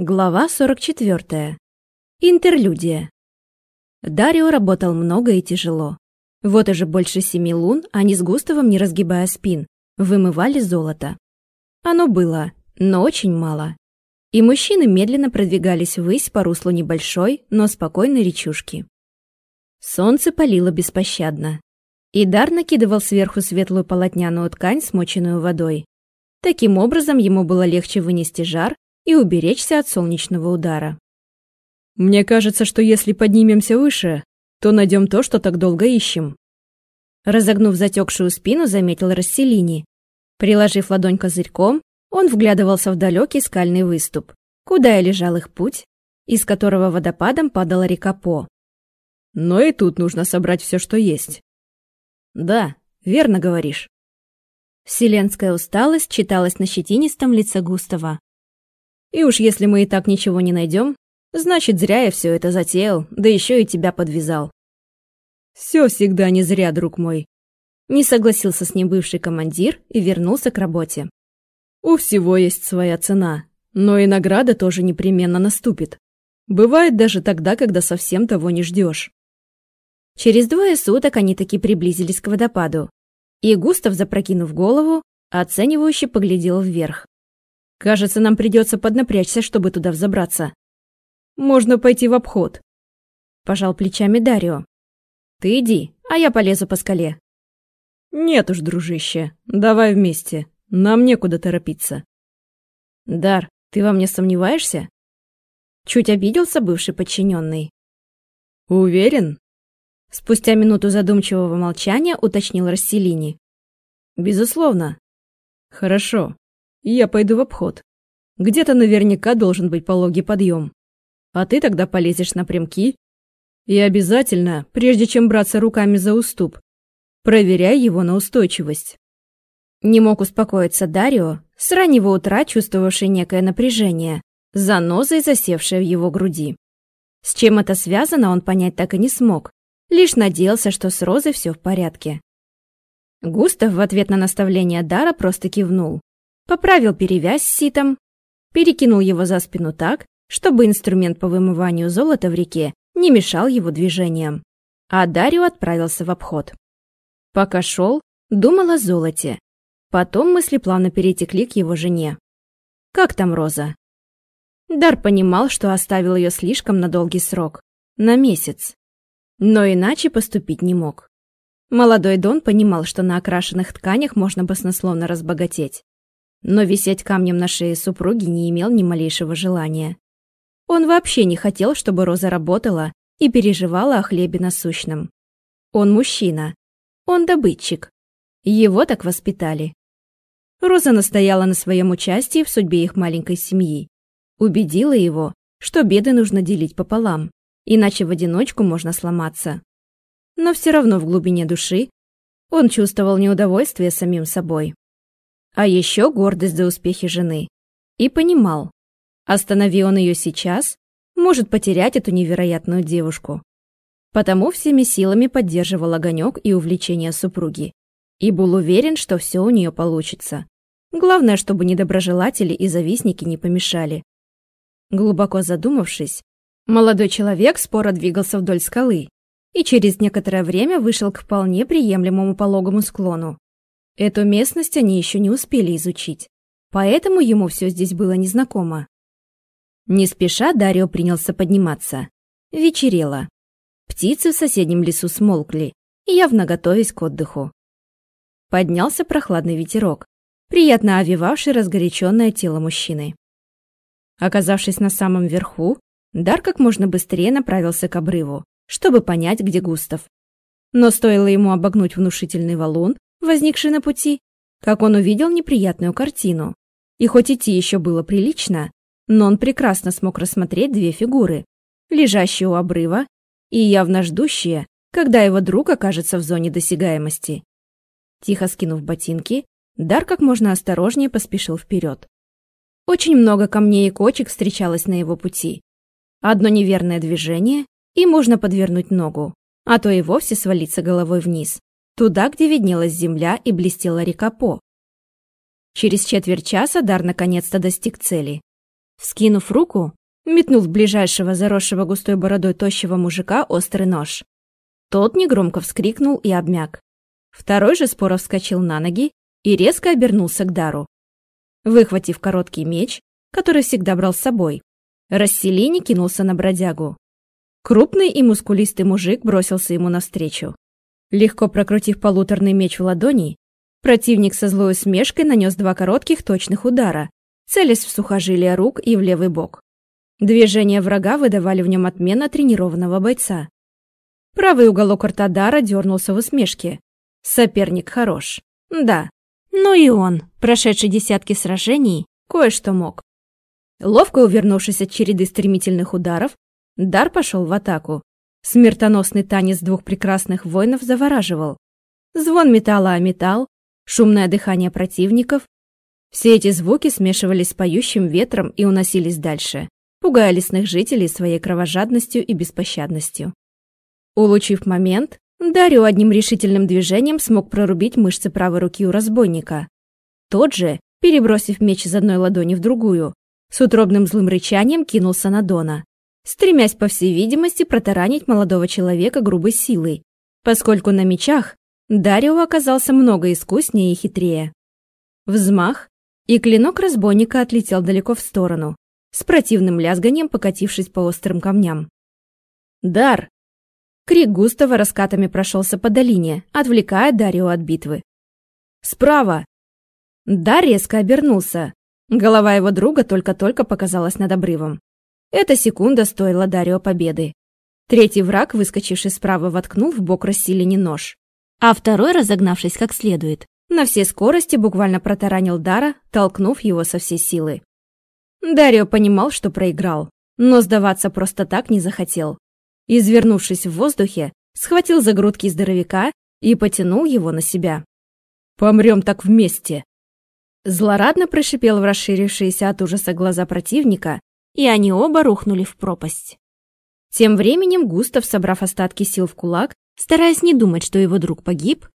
Глава 44. Интерлюдия. Дарио работал много и тяжело. Вот уже больше семи лун они с Густавом, не разгибая спин, вымывали золото. Оно было, но очень мало. И мужчины медленно продвигались ввысь по руслу небольшой, но спокойной речушки. Солнце палило беспощадно. И Дар накидывал сверху светлую полотняную ткань, смоченную водой. Таким образом, ему было легче вынести жар и уберечься от солнечного удара. «Мне кажется, что если поднимемся выше, то найдем то, что так долго ищем». Разогнув затекшую спину, заметил Расселини. Приложив ладонь козырьком, он вглядывался в далекий скальный выступ, куда и лежал их путь, из которого водопадом падала река По. «Но и тут нужно собрать все, что есть». «Да, верно говоришь». Вселенская усталость читалась на щетинистом лице Густава. И уж если мы и так ничего не найдем, значит, зря я все это затеял, да еще и тебя подвязал. Все всегда не зря, друг мой. Не согласился с ним бывший командир и вернулся к работе. У всего есть своя цена, но и награда тоже непременно наступит. Бывает даже тогда, когда совсем того не ждешь. Через двое суток они таки приблизились к водопаду. И Густав, запрокинув голову, оценивающе поглядел вверх. Кажется, нам придется поднапрячься, чтобы туда взобраться. Можно пойти в обход. Пожал плечами Дарио. Ты иди, а я полезу по скале. Нет уж, дружище, давай вместе. Нам некуда торопиться. Дар, ты во мне сомневаешься? Чуть обиделся бывший подчиненный. Уверен? Спустя минуту задумчивого молчания уточнил Расселини. Безусловно. Хорошо я пойду в обход. Где-то наверняка должен быть пологий подъем. А ты тогда полезешь напрямки. И обязательно, прежде чем браться руками за уступ, проверяй его на устойчивость. Не мог успокоиться Дарио, с раннего утра чувствовавший некое напряжение, занозой засевшее в его груди. С чем это связано, он понять так и не смог, лишь надеялся, что с Розой все в порядке. Густав в ответ на наставление Дара просто кивнул поправил перевязь ситом, перекинул его за спину так, чтобы инструмент по вымыванию золота в реке не мешал его движениям. А Дарью отправился в обход. Пока шел, думал о золоте. Потом мысли плавно перетекли к его жене. Как там Роза? Дар понимал, что оставил ее слишком на долгий срок. На месяц. Но иначе поступить не мог. Молодой Дон понимал, что на окрашенных тканях можно баснословно разбогатеть но висеть камнем на шее супруги не имел ни малейшего желания. Он вообще не хотел, чтобы Роза работала и переживала о хлебе насущном. Он мужчина. Он добытчик. Его так воспитали. Роза настояла на своем участии в судьбе их маленькой семьи. Убедила его, что беды нужно делить пополам, иначе в одиночку можно сломаться. Но все равно в глубине души он чувствовал неудовольствие самим собой. А еще гордость за успехи жены. И понимал, останови он ее сейчас, может потерять эту невероятную девушку. Потому всеми силами поддерживал огонек и увлечение супруги. И был уверен, что все у нее получится. Главное, чтобы недоброжелатели и завистники не помешали. Глубоко задумавшись, молодой человек споро двигался вдоль скалы и через некоторое время вышел к вполне приемлемому пологому склону. Эту местность они еще не успели изучить, поэтому ему все здесь было незнакомо. Не спеша Дарио принялся подниматься. Вечерело. Птицы в соседнем лесу смолкли, явно готовясь к отдыху. Поднялся прохладный ветерок, приятно овивавший разгоряченное тело мужчины. Оказавшись на самом верху, Дар как можно быстрее направился к обрыву, чтобы понять, где Густав. Но стоило ему обогнуть внушительный валун, возникший на пути, как он увидел неприятную картину. И хоть идти еще было прилично, но он прекрасно смог рассмотреть две фигуры, лежащие у обрыва и явно ждущие, когда его друг окажется в зоне досягаемости. Тихо скинув ботинки, Дар как можно осторожнее поспешил вперед. Очень много камней и кочек встречалось на его пути. Одно неверное движение, и можно подвернуть ногу, а то и вовсе свалиться головой вниз туда, где виднелась земля и блестела река По. Через четверть часа Дар наконец-то достиг цели. Вскинув руку, метнул в ближайшего заросшего густой бородой тощего мужика острый нож. Тот негромко вскрикнул и обмяк. Второй же споро вскочил на ноги и резко обернулся к Дару. Выхватив короткий меч, который всегда брал с собой, Расселини кинулся на бродягу. Крупный и мускулистый мужик бросился ему навстречу. Легко прокрутив полуторный меч в ладони, противник со злой усмешкой нанес два коротких точных удара, целясь в сухожилие рук и в левый бок. Движения врага выдавали в нем отменно тренированного бойца. Правый уголок рта Дара дернулся в усмешке. Соперник хорош. Да. Но и он, прошедший десятки сражений, кое-что мог. Ловко увернувшись от череды стремительных ударов, Дар пошел в атаку. Смертоносный танец двух прекрасных воинов завораживал. Звон металла о металл, шумное дыхание противников. Все эти звуки смешивались с поющим ветром и уносились дальше, пугая лесных жителей своей кровожадностью и беспощадностью. Улучив момент, Дарио одним решительным движением смог прорубить мышцы правой руки у разбойника. Тот же, перебросив меч из одной ладони в другую, с утробным злым рычанием кинулся на Дона стремясь, по всей видимости, протаранить молодого человека грубой силой, поскольку на мечах Дарио оказался много искуснее и хитрее. Взмах, и клинок разбойника отлетел далеко в сторону, с противным лязганием покатившись по острым камням. «Дар!» Крик Густава раскатами прошелся по долине, отвлекая Дарио от битвы. «Справа!» Дар резко обернулся. Голова его друга только-только показалась над обрывом. Эта секунда стоила Дарио победы. Третий враг, выскочивший справа, воткнул в бок Расселине нож. А второй, разогнавшись как следует, на всей скорости буквально протаранил Дара, толкнув его со всей силы. Дарио понимал, что проиграл, но сдаваться просто так не захотел. Извернувшись в воздухе, схватил за грудки здоровяка и потянул его на себя. «Помрем так вместе!» Злорадно прошипел в расширившиеся от ужаса глаза противника и они оба рухнули в пропасть. Тем временем Густав, собрав остатки сил в кулак, стараясь не думать, что его друг погиб,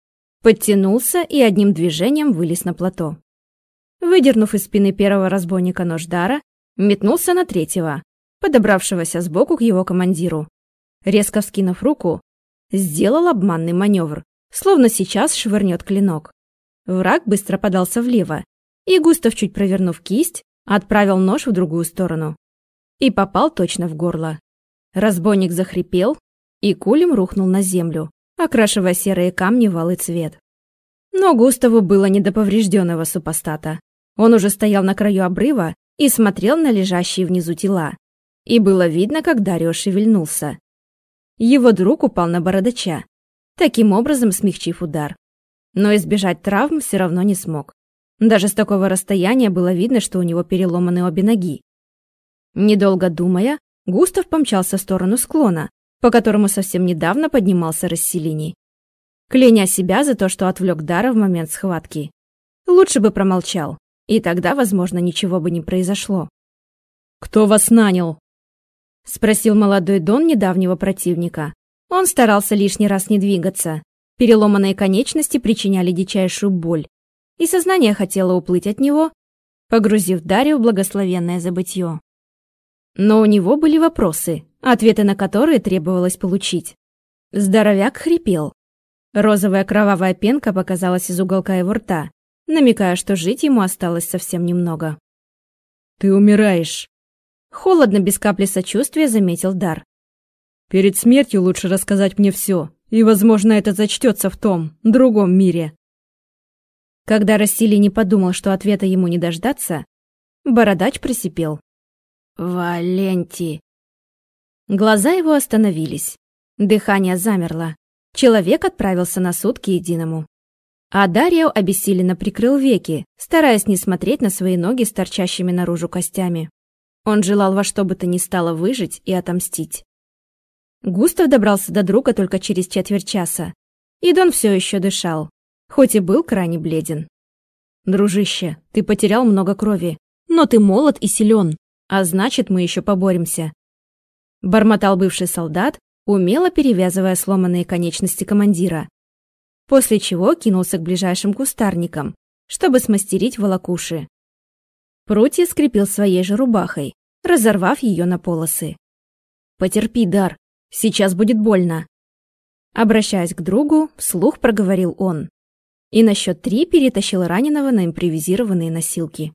подтянулся и одним движением вылез на плато. Выдернув из спины первого разбойника нож Дара, метнулся на третьего, подобравшегося сбоку к его командиру. Резко вскинув руку, сделал обманный маневр, словно сейчас швырнет клинок. Враг быстро подался влево, и Густав, чуть провернув кисть, отправил нож в другую сторону и попал точно в горло. Разбойник захрипел и кулем рухнул на землю, окрашивая серые камни в алый цвет. Но Густаву было не до поврежденного супостата. Он уже стоял на краю обрыва и смотрел на лежащие внизу тела. И было видно, как Дарио шевельнулся. Его друг упал на бородача, таким образом смягчив удар. Но избежать травм все равно не смог. Даже с такого расстояния было видно, что у него переломаны обе ноги. Недолго думая, Густав помчался в сторону склона, по которому совсем недавно поднимался расселений. Кляня себя за то, что отвлек Дара в момент схватки. Лучше бы промолчал, и тогда, возможно, ничего бы не произошло. «Кто вас нанял?» — спросил молодой Дон недавнего противника. Он старался лишний раз не двигаться. Переломанные конечности причиняли дичайшую боль, и сознание хотело уплыть от него, погрузив Дарью в благословенное забытье. Но у него были вопросы, ответы на которые требовалось получить. Здоровяк хрипел. Розовая кровавая пенка показалась из уголка его рта, намекая, что жить ему осталось совсем немного. «Ты умираешь!» Холодно, без капли сочувствия, заметил Дар. «Перед смертью лучше рассказать мне все, и, возможно, это зачтется в том, другом мире». Когда Рассили не подумал, что ответа ему не дождаться, бородач просипел. Валенти. Глаза его остановились. Дыхание замерло. Человек отправился на суд к единому. А Дарья обессиленно прикрыл веки, стараясь не смотреть на свои ноги с торчащими наружу костями. Он желал во что бы то ни стало выжить и отомстить. Густав добрался до друга только через четверть часа. И Дон все еще дышал, хоть и был крайне бледен. «Дружище, ты потерял много крови, но ты молод и силен. А значит, мы еще поборемся. Бормотал бывший солдат, умело перевязывая сломанные конечности командира. После чего кинулся к ближайшим кустарникам, чтобы смастерить волокуши. Прутья скрепил своей же рубахой, разорвав ее на полосы. «Потерпи, Дар, сейчас будет больно!» Обращаясь к другу, вслух проговорил он. И на счет три перетащил раненого на импровизированные носилки.